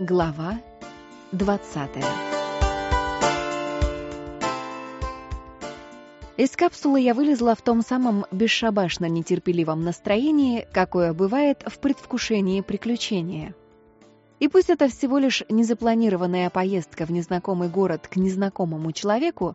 Глава 20 Из капсулы я вылезла в том самом бесшабашно нетерпеливом настроении, какое бывает в предвкушении приключения. И пусть это всего лишь незапланированная поездка в незнакомый город к незнакомому человеку,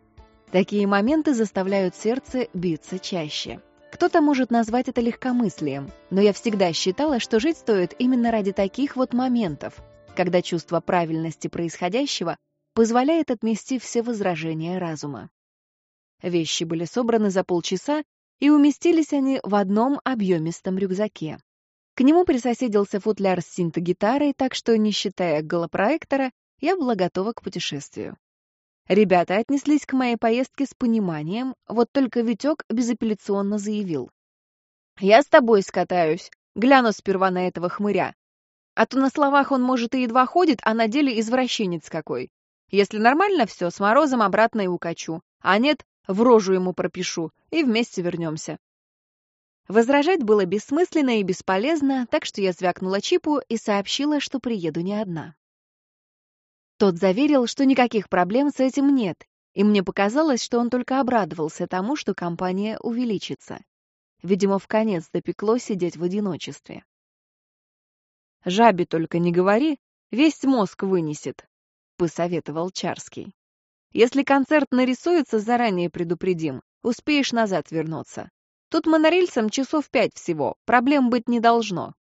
такие моменты заставляют сердце биться чаще. Кто-то может назвать это легкомыслием, но я всегда считала, что жить стоит именно ради таких вот моментов, когда чувство правильности происходящего позволяет отмести все возражения разума. Вещи были собраны за полчаса, и уместились они в одном объемистом рюкзаке. К нему присоседился футляр с синтогитарой, так что, не считая голопроектора, я была готова к путешествию. Ребята отнеслись к моей поездке с пониманием, вот только Витек безапелляционно заявил. «Я с тобой скатаюсь, гляну сперва на этого хмыря. А то на словах он, может, и едва ходит, а на деле извращенец какой. Если нормально все, с морозом обратно и укачу. А нет, в рожу ему пропишу, и вместе вернемся. Возражать было бессмысленно и бесполезно, так что я звякнула Чипу и сообщила, что приеду не одна. Тот заверил, что никаких проблем с этим нет, и мне показалось, что он только обрадовался тому, что компания увеличится. Видимо, в конец допекло сидеть в одиночестве. «Жабе только не говори, весь мозг вынесет», — посоветовал Чарский. «Если концерт нарисуется, заранее предупредим, успеешь назад вернуться. Тут монорельсом часов пять всего, проблем быть не должно.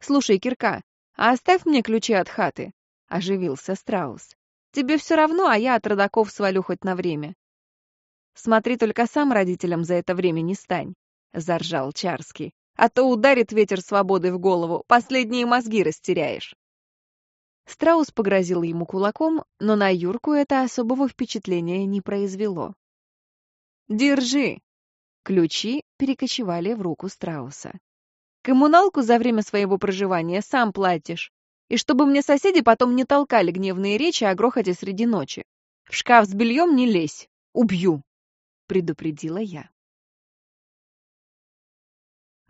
Слушай, Кирка, а оставь мне ключи от хаты, — оживился Страус. Тебе все равно, а я от родаков свалю хоть на время. Смотри, только сам родителям за это время не стань, — заржал Чарский. А то ударит ветер свободы в голову, последние мозги растеряешь. Страус погрозил ему кулаком, но на Юрку это особого впечатления не произвело. «Держи!» Ключи перекочевали в руку Страуса. «Коммуналку за время своего проживания сам платишь. И чтобы мне соседи потом не толкали гневные речи о грохоте среди ночи. В шкаф с бельем не лезь, убью!» предупредила я.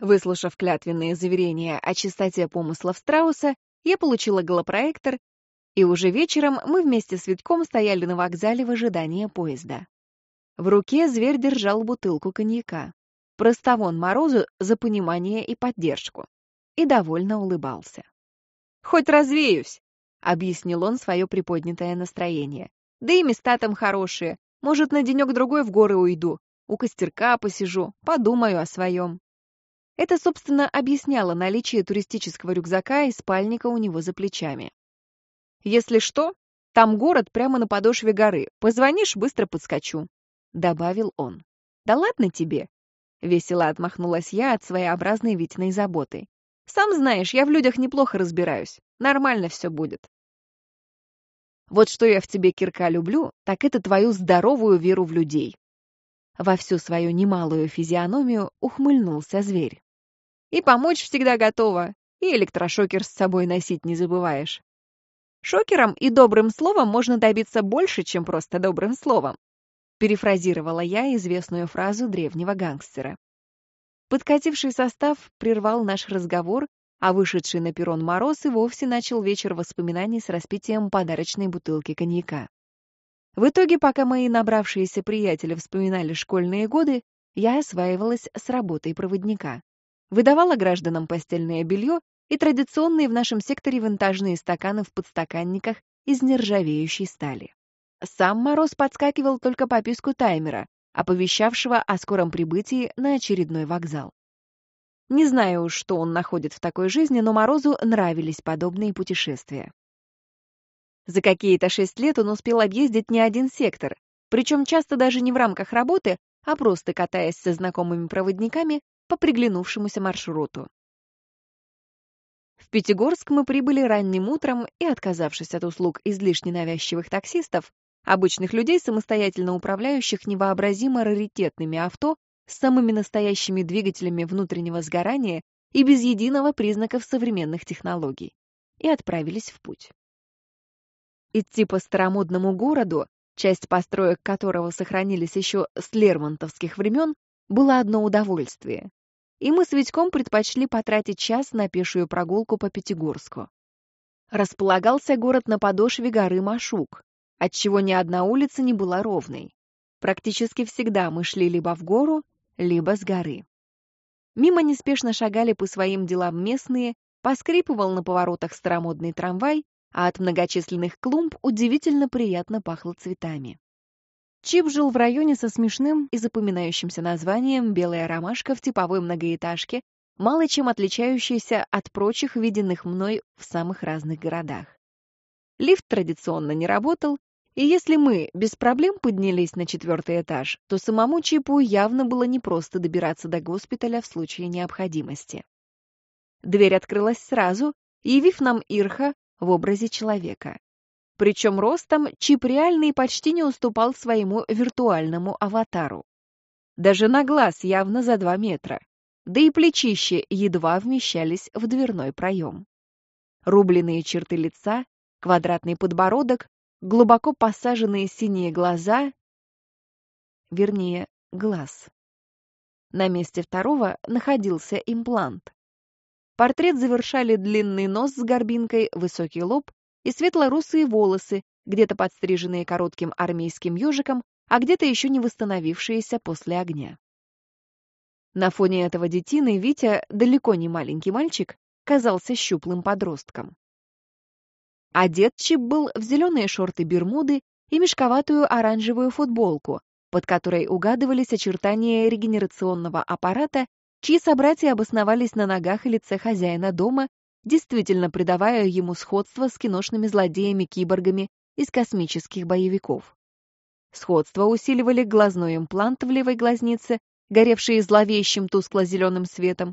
Выслушав клятвенные заверения о чистоте помыслов Страуса, я получила голопроектор, и уже вечером мы вместе с Витком стояли на вокзале в ожидании поезда. В руке зверь держал бутылку коньяка. Простовон Морозу за понимание и поддержку. И довольно улыбался. «Хоть развеюсь!» — объяснил он свое приподнятое настроение. «Да и места там хорошие. Может, на денек-другой в горы уйду. У костерка посижу, подумаю о своем». Это, собственно, объясняло наличие туристического рюкзака и спальника у него за плечами. «Если что, там город прямо на подошве горы. Позвонишь, быстро подскочу», — добавил он. «Да ладно тебе!» — весело отмахнулась я от своеобразной Витиной заботы. «Сам знаешь, я в людях неплохо разбираюсь. Нормально все будет». «Вот что я в тебе, Кирка, люблю, так это твою здоровую веру в людей». Во всю свою немалую физиономию ухмыльнулся зверь. «И помочь всегда готова, и электрошокер с собой носить не забываешь. Шокером и добрым словом можно добиться больше, чем просто добрым словом перефразировала я известную фразу древнего гангстера. Подкативший состав прервал наш разговор, а вышедший на перрон Мороз и вовсе начал вечер воспоминаний с распитием подарочной бутылки коньяка. В итоге, пока мои набравшиеся приятели вспоминали школьные годы, я осваивалась с работой проводника. Выдавала гражданам постельное белье и традиционные в нашем секторе винтажные стаканы в подстаканниках из нержавеющей стали. Сам Мороз подскакивал только по писку таймера, оповещавшего о скором прибытии на очередной вокзал. Не знаю что он находит в такой жизни, но Морозу нравились подобные путешествия. За какие-то шесть лет он успел объездить не один сектор, причем часто даже не в рамках работы, а просто катаясь со знакомыми проводниками по приглянувшемуся маршруту. В Пятигорск мы прибыли ранним утром и, отказавшись от услуг излишне навязчивых таксистов, Обычных людей, самостоятельно управляющих невообразимо раритетными авто с самыми настоящими двигателями внутреннего сгорания и без единого признаков современных технологий. И отправились в путь. Идти по старомодному городу, часть построек которого сохранились еще с лермонтовских времен, было одно удовольствие. И мы с Витьком предпочли потратить час на пешую прогулку по Пятигорску. Располагался город на подошве горы Машук, отчего ни одна улица не была ровной. Практически всегда мы шли либо в гору, либо с горы. Мимо неспешно шагали по своим делам местные, поскрипывал на поворотах старомодный трамвай, а от многочисленных клумб удивительно приятно пахло цветами. Чип жил в районе со смешным и запоминающимся названием «Белая ромашка» в типовой многоэтажке, мало чем отличающейся от прочих, виденных мной в самых разных городах. Лифт традиционно не работал, и если мы без проблем поднялись на четвертый этаж, то самому Чипу явно было непросто добираться до госпиталя в случае необходимости. Дверь открылась сразу, явив нам Ирха в образе человека. Причем ростом Чип реальный почти не уступал своему виртуальному аватару. Даже на глаз явно за два метра. Да и плечище едва вмещались в дверной проем. Рубленые черты лица, квадратный подбородок, глубоко посаженные синие глаза, вернее, глаз. На месте второго находился имплант. Портрет завершали длинный нос с горбинкой, высокий лоб и светло-русые волосы, где-то подстриженные коротким армейским ежиком, а где-то еще не восстановившиеся после огня. На фоне этого детины Витя, далеко не маленький мальчик, казался щуплым подростком. Одет Чип был в зеленые шорты-бермуды и мешковатую оранжевую футболку, под которой угадывались очертания регенерационного аппарата, чьи собратья обосновались на ногах и лице хозяина дома действительно придавая ему сходство с киношными злодеями-киборгами из космических боевиков. Сходство усиливали глазной имплант в левой глазнице, горевший зловещим тускло-зеленым светом,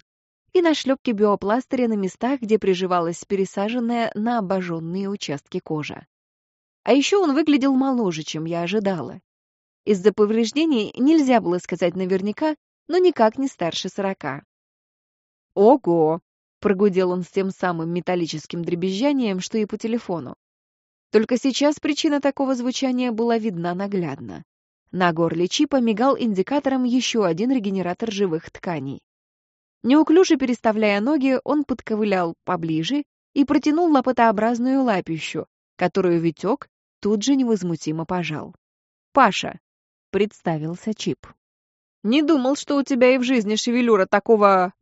и нашлепки биопластыря на местах, где приживалась пересаженная на обожженные участки кожа. А еще он выглядел моложе, чем я ожидала. Из-за повреждений нельзя было сказать наверняка, но никак не старше сорока. «Ого!» Прогудел он с тем самым металлическим дребезжанием, что и по телефону. Только сейчас причина такого звучания была видна наглядно. На горле чипа мигал индикатором еще один регенератор живых тканей. Неуклюже переставляя ноги, он подковылял поближе и протянул лопатообразную лапищу, которую Витек тут же невозмутимо пожал. «Паша», — представился Чип. «Не думал, что у тебя и в жизни шевелюра такого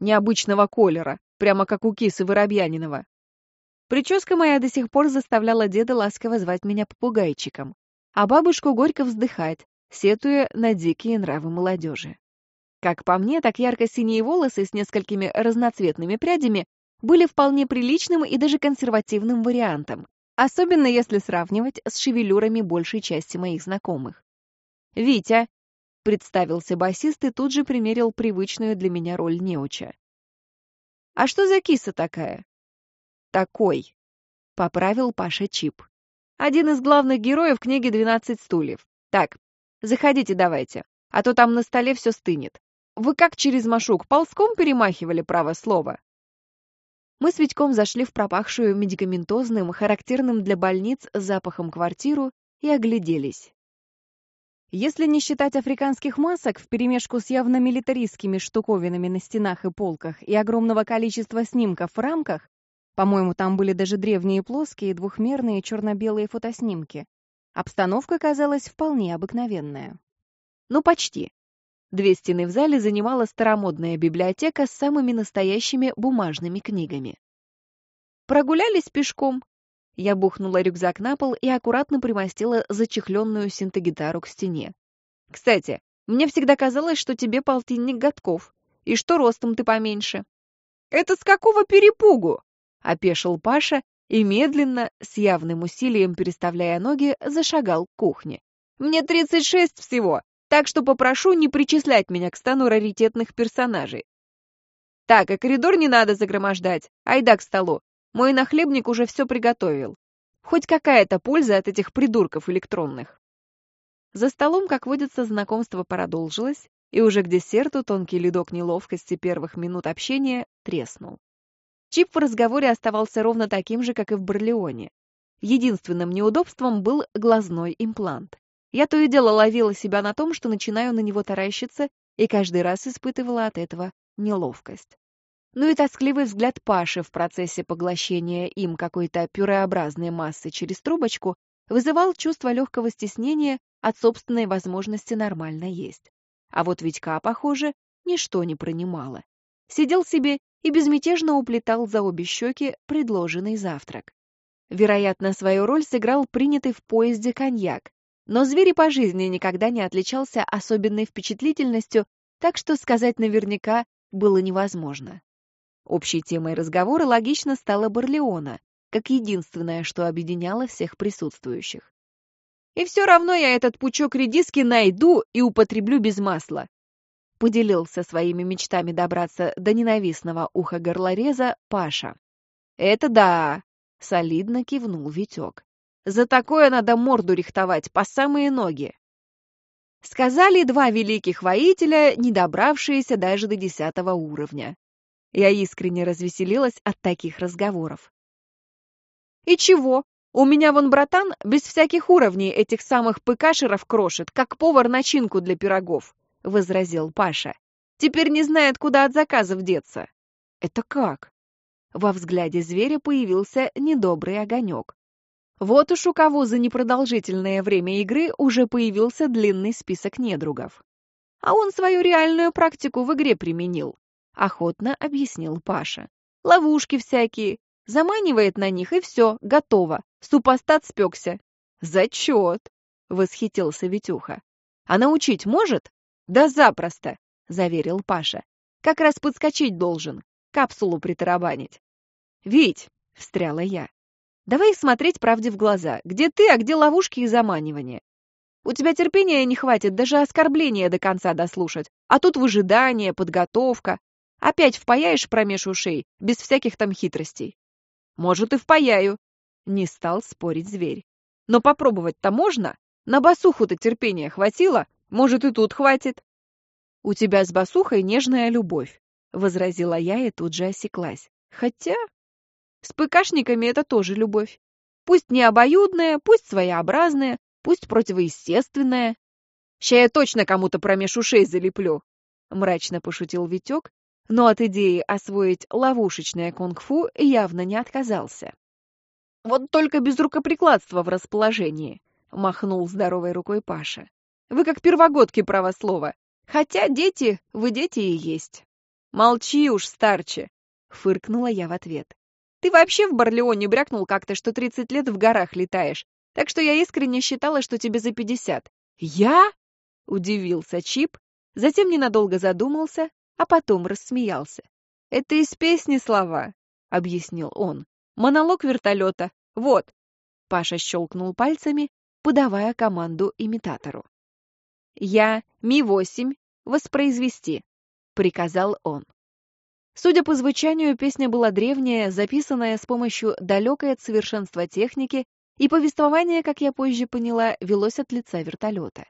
необычного колера, прямо как у кисы Воробьянинова. Прическа моя до сих пор заставляла деда ласково звать меня попугайчиком, а бабушку горько вздыхать, сетуя на дикие нравы молодежи. Как по мне, так ярко-синие волосы с несколькими разноцветными прядями были вполне приличным и даже консервативным вариантом, особенно если сравнивать с шевелюрами большей части моих знакомых. «Витя, Представился басист и тут же примерил привычную для меня роль неуча. «А что за киса такая?» «Такой», — поправил Паша Чип. «Один из главных героев книги «Двенадцать стульев». Так, заходите давайте, а то там на столе все стынет. Вы как через машук ползком перемахивали право слово?» Мы с Витьком зашли в пропахшую медикаментозным, характерным для больниц запахом квартиру и огляделись. Если не считать африканских масок вперемешку с явно милитаристскими штуковинами на стенах и полках и огромного количества снимков в рамках, по-моему, там были даже древние плоские двухмерные черно-белые фотоснимки, обстановка казалась вполне обыкновенная. Ну, почти. Две стены в зале занимала старомодная библиотека с самыми настоящими бумажными книгами. Прогулялись пешком, я бухнула рюкзак на пол и аккуратно примостила зачехленную синтегитару к стене. «Кстати, мне всегда казалось, что тебе полтинник годков, и что ростом ты поменьше». «Это с какого перепугу?» — опешил Паша и медленно, с явным усилием переставляя ноги, зашагал к кухне. «Мне 36 всего, так что попрошу не причислять меня к стану раритетных персонажей». «Так, а коридор не надо загромождать, айда к столу, мой нахлебник уже все приготовил. Хоть какая-то польза от этих придурков электронных. За столом, как водится, знакомство продолжилось, и уже к десерту тонкий ледок неловкости первых минут общения треснул. Чип в разговоре оставался ровно таким же, как и в Барлеоне. Единственным неудобством был глазной имплант. Я то и дело ловила себя на том, что начинаю на него таращиться, и каждый раз испытывала от этого неловкость. Но и тоскливый взгляд Паши в процессе поглощения им какой-то пюреобразной массы через трубочку вызывал чувство легкого стеснения от собственной возможности нормально есть. А вот Витька, похоже, ничто не принимало. Сидел себе и безмятежно уплетал за обе щеки предложенный завтрак. Вероятно, свою роль сыграл принятый в поезде коньяк, но зверь по жизни никогда не отличался особенной впечатлительностью, так что сказать наверняка было невозможно. Общей темой разговора логично стала Барлеона, как единственное, что объединяло всех присутствующих. «И все равно я этот пучок редиски найду и употреблю без масла», поделился своими мечтами добраться до ненавистного уха горлореза Паша. «Это да!» — солидно кивнул Витек. «За такое надо морду рихтовать по самые ноги!» Сказали два великих воителя, не добравшиеся даже до десятого уровня. Я искренне развеселилась от таких разговоров. «И чего? У меня вон братан без всяких уровней этих самых пыкашеров крошит, как повар начинку для пирогов», — возразил Паша. «Теперь не знает, куда от заказов деться». «Это как?» Во взгляде зверя появился недобрый огонек. Вот уж у кого за непродолжительное время игры уже появился длинный список недругов. А он свою реальную практику в игре применил. — охотно объяснил Паша. «Ловушки всякие. Заманивает на них, и все, готово. Супостат спекся». «Зачет!» — восхитился Витюха. «А научить может?» «Да запросто!» — заверил Паша. «Как раз подскочить должен, капсулу притарабанить». «Вить!» — встряла я. «Давай смотреть правде в глаза. Где ты, а где ловушки и заманивания? У тебя терпения не хватит даже оскорбления до конца дослушать. А тут выжидание, подготовка. Опять впаяешь промеж ушей, без всяких там хитростей. Может, и впаяю. Не стал спорить зверь. Но попробовать-то можно? На басуху-то терпения хватило? Может, и тут хватит. У тебя с басухой нежная любовь, возразила я и тут же осеклась. Хотя... С пыкашниками это тоже любовь. Пусть не обоюдная, пусть своеобразная, пусть противоестественная. Ща я точно кому-то промеж ушей залеплю, мрачно пошутил Витек но от идеи освоить ловушечное кунг-фу явно не отказался. «Вот только без рукоприкладства в расположении», — махнул здоровой рукой Паша. «Вы как первогодки правослова. Хотя дети, вы дети и есть». «Молчи уж, старче», — фыркнула я в ответ. «Ты вообще в Барлеоне брякнул как-то, что 30 лет в горах летаешь, так что я искренне считала, что тебе за 50». «Я?» — удивился Чип, затем ненадолго задумался, а потом рассмеялся. «Это из песни слова», — объяснил он. «Монолог вертолета. Вот». Паша щелкнул пальцами, подавая команду имитатору. «Я Ми-8 воспроизвести», — приказал он. Судя по звучанию, песня была древняя, записанная с помощью далекой от совершенства техники, и повествование, как я позже поняла, велось от лица вертолета.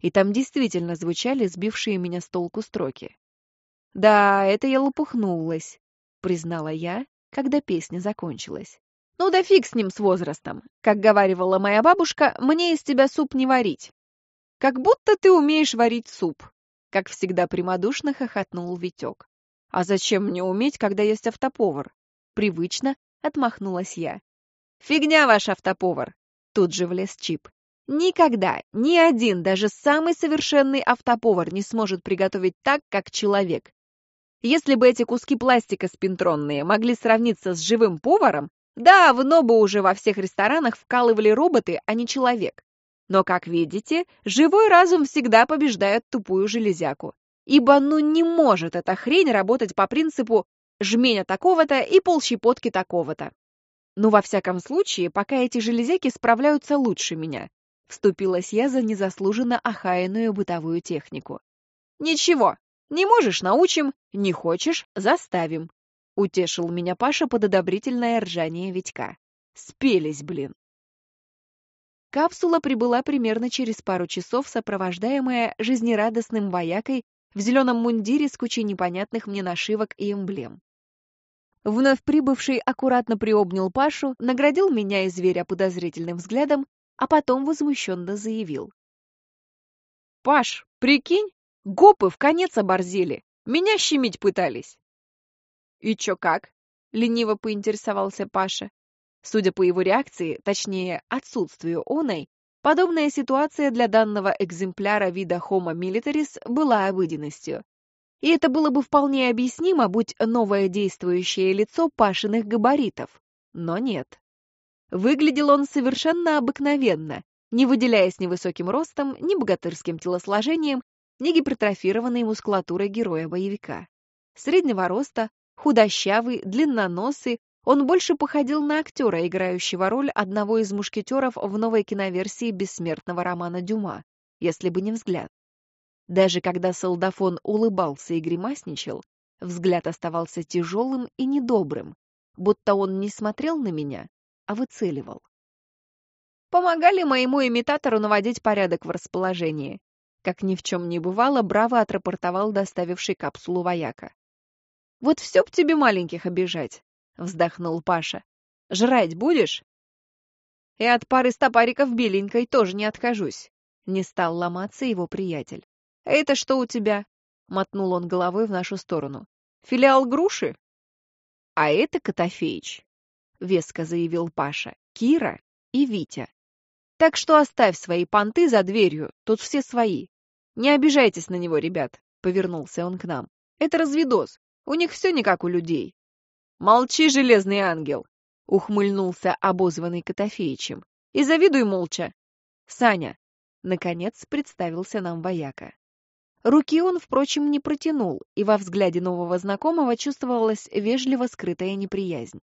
И там действительно звучали сбившие меня с толку строки. «Да, это я лопухнулась», — признала я, когда песня закончилась. «Ну да фиг с ним с возрастом. Как говаривала моя бабушка, мне из тебя суп не варить». «Как будто ты умеешь варить суп», — как всегда прямодушно хохотнул Витек. «А зачем мне уметь, когда есть автоповар?» Привычно отмахнулась я. «Фигня ваш автоповар!» Тут же влез Чип. Никогда ни один, даже самый совершенный автоповар не сможет приготовить так, как человек. Если бы эти куски пластика спинтронные могли сравниться с живым поваром, давно бы уже во всех ресторанах вкалывали роботы, а не человек. Но, как видите, живой разум всегда побеждает тупую железяку. Ибо ну не может эта хрень работать по принципу жменя такого-то и полщепотки такого-то. Ну, во всяком случае, пока эти железяки справляются лучше меня. Вступилась я за незаслуженно охаянную бытовую технику. Ничего, не можешь — научим, не хочешь — заставим. Утешил меня Паша под одобрительное ржание Витька. Спелись, блин. Капсула прибыла примерно через пару часов, сопровождаемая жизнерадостным воякой в зеленом мундире с кучей непонятных мне нашивок и эмблем. Вновь прибывший аккуратно приобнял Пашу, наградил меня и зверя подозрительным взглядом, а потом возмущенно заявил. «Паш, прикинь, Гопы в конец оборзели. Меня щемить пытались. «И чё как?» — лениво поинтересовался Паша. Судя по его реакции, точнее, отсутствию оной, подобная ситуация для данного экземпляра вида Homo militaris была обыденностью. И это было бы вполне объяснимо, будь новое действующее лицо Пашиных габаритов. Но нет. Выглядел он совершенно обыкновенно, не выделяясь ни высоким ростом, ни богатырским телосложением, ни гипертрофированной мускулатурой героя-боевика. Среднего роста, худощавый, длинноносый, он больше походил на актера, играющего роль одного из мушкетеров в новой киноверсии бессмертного романа Дюма, если бы не взгляд. Даже когда солдафон улыбался и гримасничал, взгляд оставался тяжелым и недобрым, будто он не смотрел на меня, а выцеливал. Помогали моему имитатору наводить порядок в расположении. Как ни в чем не бывало, браво отрапортовал доставивший капсулу вояка. «Вот все б тебе маленьких обижать», — вздохнул Паша. «Жрать будешь?» «И от пары стопариков беленькой тоже не откажусь», — не стал ломаться его приятель. «Это что у тебя?» — мотнул он головой в нашу сторону. «Филиал груши?» «А это Котофеич», — веско заявил Паша, Кира и Витя. «Так что оставь свои понты за дверью, тут все свои. Не обижайтесь на него, ребят», — повернулся он к нам. «Это разведос, у них все не как у людей». «Молчи, железный ангел!» — ухмыльнулся обозванный Котофеичем. «И завидуй молча!» «Саня!» — наконец представился нам вояка. Руки он, впрочем, не протянул, и во взгляде нового знакомого чувствовалась вежливо скрытая неприязнь.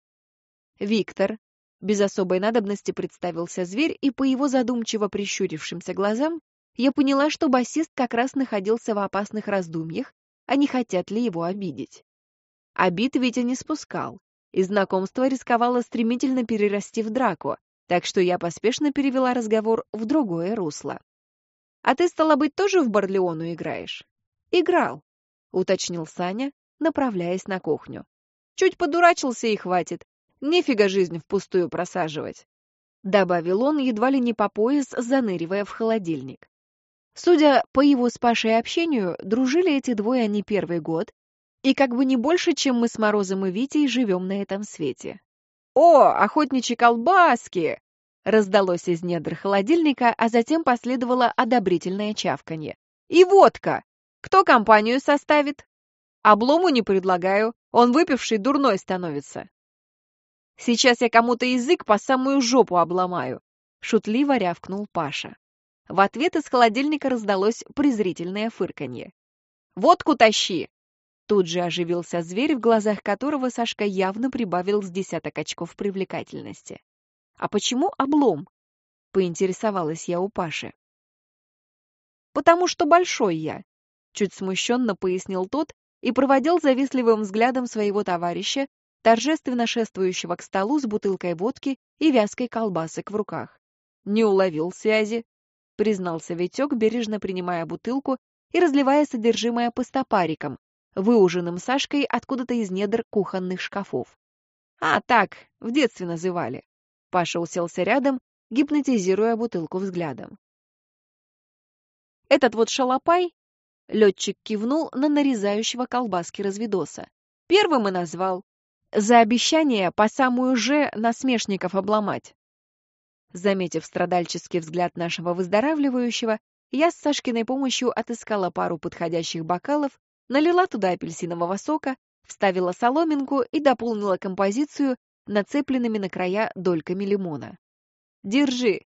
Виктор, без особой надобности представился зверь, и по его задумчиво прищурившимся глазам я поняла, что басист как раз находился в опасных раздумьях, а не хотят ли его обидеть. Обид Витя не спускал, и знакомство рисковало стремительно перерасти в драку, так что я поспешно перевела разговор в другое русло. А ты, стало быть, тоже в Барлеону играешь? Играл, уточнил Саня, направляясь на кухню. Чуть подурачился и хватит. Нефига жизнь впустую просаживать. Добавил он, едва ли не по пояс, заныривая в холодильник. Судя по его с Пашей общению, дружили эти двое не первый год, и как бы не больше, чем мы с Морозом и Витей живем на этом свете. «О, охотничьи колбаски!» Раздалось из недр холодильника, а затем последовало одобрительное чавканье. «И водка! Кто компанию составит?» «Облому не предлагаю, он выпивший дурной становится». «Сейчас я кому-то язык по самую жопу обломаю», — шутливо рявкнул Паша. В ответ из холодильника раздалось презрительное фырканье. «Водку тащи!» Тут же оживился зверь, в глазах которого Сашка явно прибавил с десяток очков привлекательности. «А почему облом?» — поинтересовалась я у Паши. «Потому что большой я», — чуть смущенно пояснил тот и проводил завистливым взглядом своего товарища, торжественно шествующего к столу с бутылкой водки и вязкой колбасок в руках. «Не уловил связи», — признался Витек, бережно принимая бутылку и разливая содержимое по стопарикам, выуженным Сашкой откуда-то из недр кухонных шкафов. «А, так, в детстве называли. Паша уселся рядом, гипнотизируя бутылку взглядом. «Этот вот шалопай?» Летчик кивнул на нарезающего колбаски разведоса. «Первым и назвал. За обещание по самую же насмешников обломать». Заметив страдальческий взгляд нашего выздоравливающего, я с Сашкиной помощью отыскала пару подходящих бокалов, налила туда апельсинового сока, вставила соломинку и дополнила композицию нацепленными на края дольками лимона. «Держи!»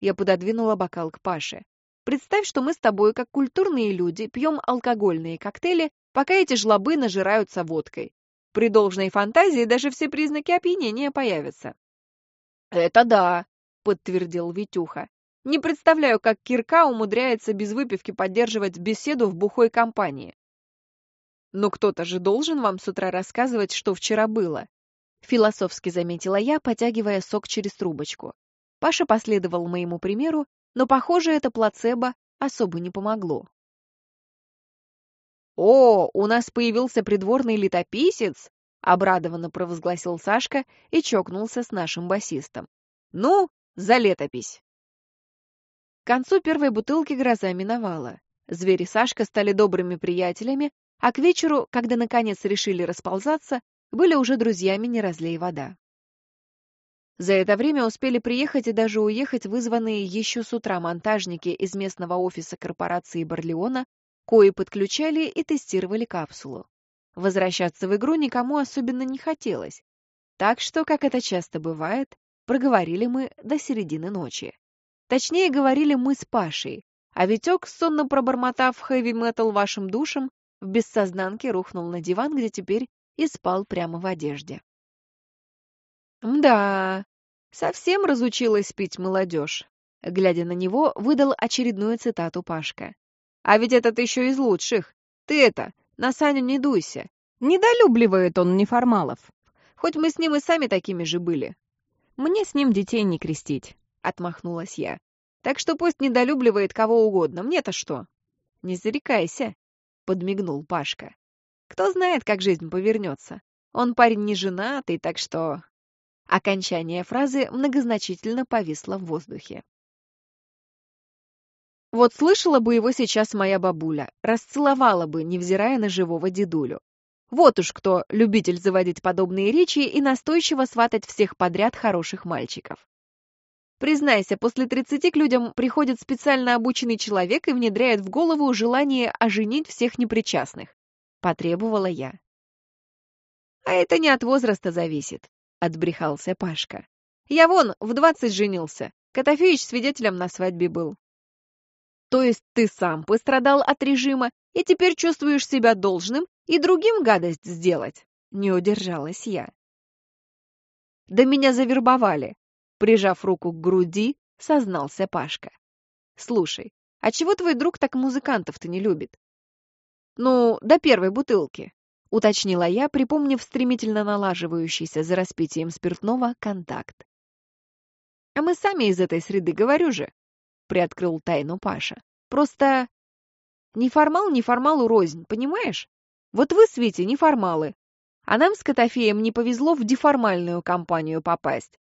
Я пододвинула бокал к Паше. «Представь, что мы с тобой, как культурные люди, пьем алкогольные коктейли, пока эти жлобы нажираются водкой. При должной фантазии даже все признаки опьянения появятся». «Это да!» — подтвердил Витюха. «Не представляю, как Кирка умудряется без выпивки поддерживать беседу в бухой компании». «Но кто-то же должен вам с утра рассказывать, что вчера было», Философски заметила я, потягивая сок через трубочку. Паша последовал моему примеру, но, похоже, это плацебо особо не помогло. «О, у нас появился придворный летописец!» — обрадованно провозгласил Сашка и чокнулся с нашим басистом. «Ну, за летопись!» К концу первой бутылки гроза миновала. Звери Сашка стали добрыми приятелями, а к вечеру, когда наконец решили расползаться, были уже друзьями «Не разлей вода». За это время успели приехать и даже уехать вызванные еще с утра монтажники из местного офиса корпорации Барлеона, кои подключали и тестировали капсулу. Возвращаться в игру никому особенно не хотелось. Так что, как это часто бывает, проговорили мы до середины ночи. Точнее, говорили мы с Пашей, а Витек, сонно пробормотав хэви-метал вашим душем, в бессознанке рухнул на диван, где теперь и спал прямо в одежде. «Мда, совсем разучилась пить молодежь», — глядя на него, выдал очередную цитату Пашка. «А ведь этот еще из лучших. Ты это, на Саню не дуйся. Недолюбливает он неформалов. Хоть мы с ним и сами такими же были. Мне с ним детей не крестить», — отмахнулась я. «Так что пусть недолюбливает кого угодно, мне-то что?» «Не зарекайся», — подмигнул Пашка. «Кто знает, как жизнь повернется. Он парень не женатый, так что Окончание фразы многозначительно повисло в воздухе. Вот слышала бы его сейчас моя бабуля, расцеловала бы, невзирая на живого дедулю. Вот уж кто любитель заводить подобные речи и настойчиво сватать всех подряд хороших мальчиков. Признайся, после 30 к людям приходит специально обученный человек и внедряет в голову желание оженить всех непричастных. Потребовала я. А это не от возраста зависит. — отбрехался Пашка. «Я вон в двадцать женился. Котофеич свидетелем на свадьбе был». «То есть ты сам пострадал от режима и теперь чувствуешь себя должным и другим гадость сделать?» Не удержалась я. «Да меня завербовали», — прижав руку к груди, сознался Пашка. «Слушай, а чего твой друг так музыкантов-то не любит?» «Ну, до первой бутылки», — уточнила я, припомнив стремительно налаживающийся за распитием спиртного контакт. «А мы сами из этой среды, говорю же», — приоткрыл тайну Паша. «Просто неформал неформалу рознь, понимаешь? Вот вы с Витей неформалы, а нам с Котофеем не повезло в деформальную компанию попасть.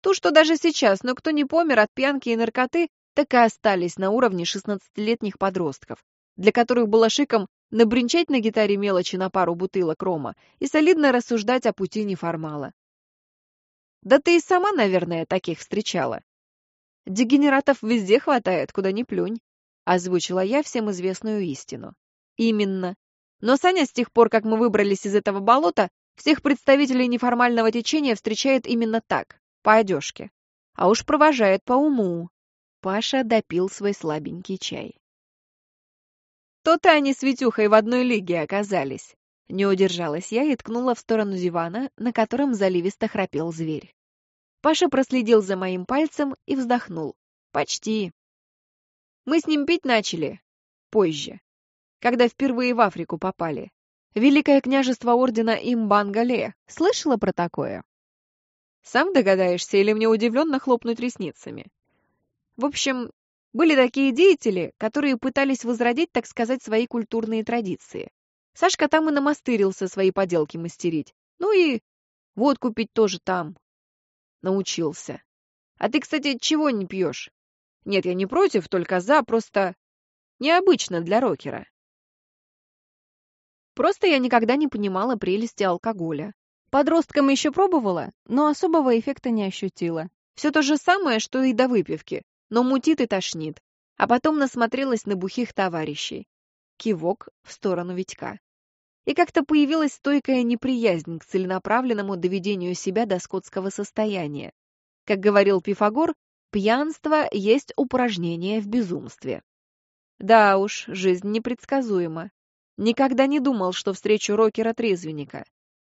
То, что даже сейчас, но кто не помер от пьянки и наркоты, так и остались на уровне 16-летних подростков, для которых было шиком набринчать на гитаре мелочи на пару бутылок рома и солидно рассуждать о пути неформала. Да ты и сама, наверное, таких встречала. Дегенератов везде хватает, куда ни плюнь, озвучила я всем известную истину. Именно. Но Саня с тех пор, как мы выбрались из этого болота, всех представителей неформального течения встречает именно так, по одежке. А уж провожает по уму. Паша допил свой слабенький чай. То-то они с Витюхой в одной лиге оказались. Не удержалась я и ткнула в сторону дивана, на котором заливисто храпел зверь. Паша проследил за моим пальцем и вздохнул. Почти. Мы с ним пить начали. Позже. Когда впервые в Африку попали. Великое княжество ордена Имбангале. Слышала про такое? Сам догадаешься или мне удивленно хлопнуть ресницами? В общем, были такие деятели, которые пытались возродить, так сказать, свои культурные традиции. Сашка там и намастырился свои поделки мастерить. Ну и водку пить тоже там. Научился. А ты, кстати, чего не пьешь? Нет, я не против, только за, просто необычно для рокера. Просто я никогда не понимала прелести алкоголя. Подростком еще пробовала, но особого эффекта не ощутила. Все то же самое, что и до выпивки но мутит и тошнит. А потом насмотрелась на бухих товарищей. Кивок в сторону Витька. И как-то появилась стойкая неприязнь к целенаправленному доведению себя до скотского состояния. Как говорил Пифагор, пьянство есть упражнение в безумстве. Да уж, жизнь непредсказуема. Никогда не думал, что встречу рокера-трезвенника.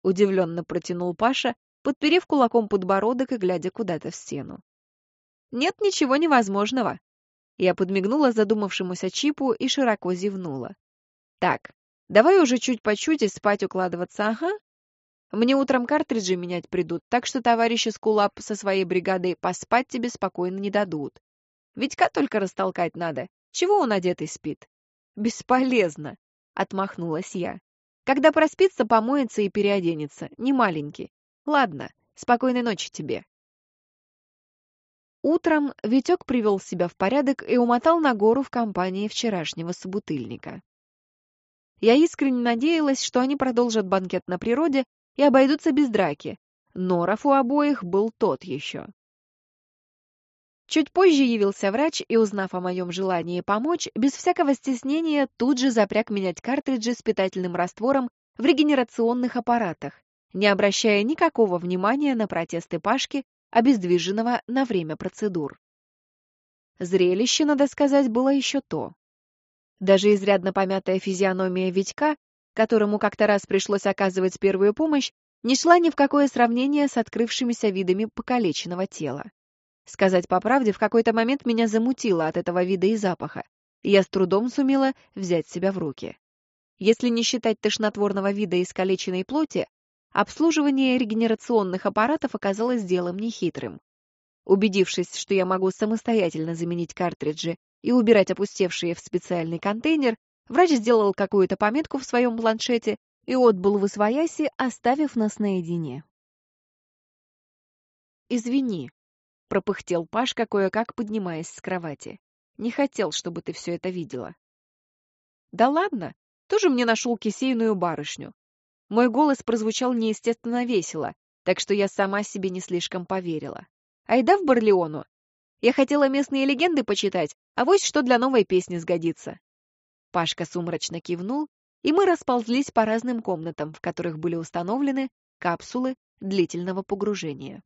Удивленно протянул Паша, подперев кулаком подбородок и глядя куда-то в стену. Нет ничего невозможного. Я подмигнула задумавшемуся Чипу и широко зевнула. Так, давай уже чуть по чуть и спать укладываться, ага? Мне утром картриджи менять придут, так что товарищи Скулап со своей бригадой поспать тебе спокойно не дадут. Витька только растолкать надо. Чего он одетый спит? Бесполезно, отмахнулась я. Когда проспится, помоется и переоденется, не маленький. Ладно, спокойной ночи тебе. Утром Витек привел себя в порядок и умотал на гору в компании вчерашнего собутыльника. Я искренне надеялась, что они продолжат банкет на природе, и обойдутся без драки. Норов у обоих был тот еще. Чуть позже явился врач и, узнав о моем желании помочь, без всякого стеснения тут же запряг менять картриджи с питательным раствором в регенерационных аппаратах, не обращая никакого внимания на протесты Пашки, обездвиженного на время процедур. Зрелище, надо сказать, было еще то. Даже изрядно помятая физиономия Витька, которому как-то раз пришлось оказывать первую помощь, не шла ни в какое сравнение с открывшимися видами покалеченного тела. Сказать по правде, в какой-то момент меня замутило от этого вида и запаха, я с трудом сумела взять себя в руки. Если не считать тошнотворного вида искалеченной плоти, обслуживание регенерационных аппаратов оказалось делом нехитрым. Убедившись, что я могу самостоятельно заменить картриджи и убирать опустевшие в специальный контейнер, врач сделал какую-то пометку в своем планшете и отбыл в освояси, оставив нас наедине. «Извини», пропыхтел Пашка, кое-как поднимаясь с кровати. Не хотел, чтобы ты все это видела. Да ладно, тоже мне нашел кисейную барышню. Мой голос прозвучал неестественно весело, так что я сама себе не слишком поверила. Айда в Барлеону. Я хотела местные легенды почитать, а вот что для новой песни сгодится. Пашка сумрачно кивнул, и мы расползлись по разным комнатам, в которых были установлены капсулы длительного погружения.